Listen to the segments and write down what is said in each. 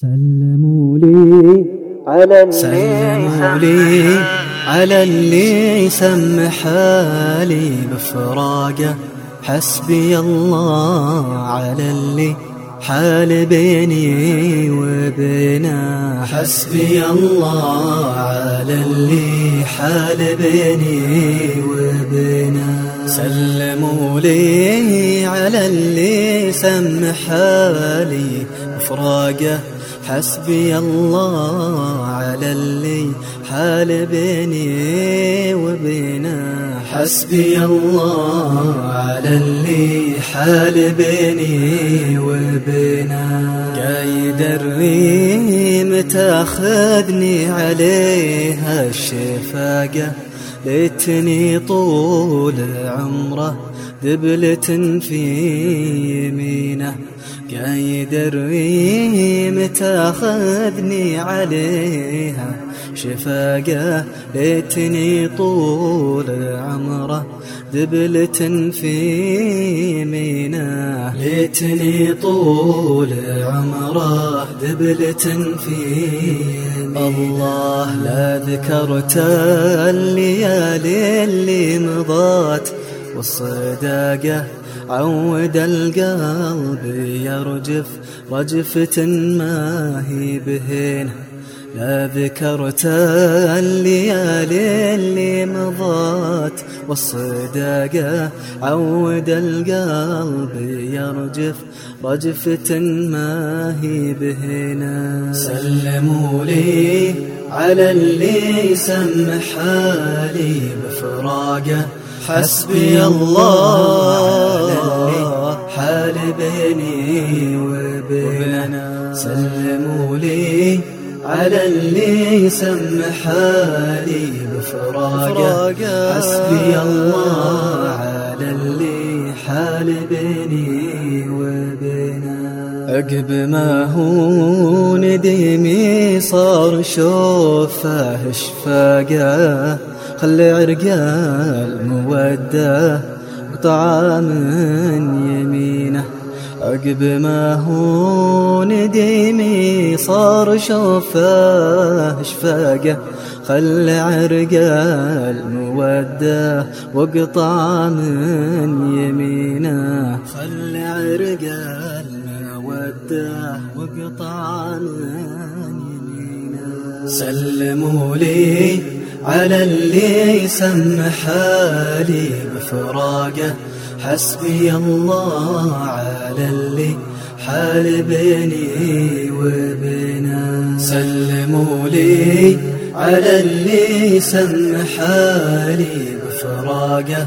سلموا لي على سلموا لي على اللي يسمح حالي بفراقه حسبي الله على اللي حال بيني وبينه. حسبي الله على اللي حال بيني وبينه. سلموا لي على اللي سمح حالي بفراقه. حسبي الله على اللي حال بيني وبينه. حسبي الله على اللي حال بيني وبينه. قايد الريم تاخذني عليها الشفاقة. ليتني طول عمره دبلة في يمينه قايد الريم تاخذني عليها. شفاقة ليتني طول دبلة في يمينه ليتني طول عمره دبلة في يمينه الله لا ذكرت الليالي اللي مضات والصداقة عود القلب يرجف. رجفة ما هي بهينه لا ذكرت الليالي اللي مضت والصداقة عود القلب يرجف رجفة ما هي بهنا. سلموا لي على اللي سمح حالي بفراقه حسبي الله حال بيني وبيننا سلموا لي على اللي يسمح حالي بفراقه. حسبي الله على اللي حال بيني وبينه. عقب ما هو ندمي صار شوفه شفاقه. خلي عرقال مودة قطعة من يمينه. عقب ما هو نديمي صار شوفه شفاقه. خل عرقال مودة وقطع من يمينه. خل عرقال مودة وقطع من يمينه. سلموا لي على اللي يسمح حالي بفراقه. حسبي الله على اللي حال بيني وبينه. سلموا لي على اللي يسمح حالي بفراقه.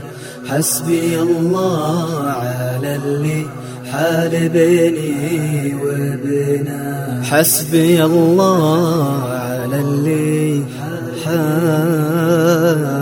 حسبي الله على اللي حال بيني وبينه. حسبي الله على اللي حال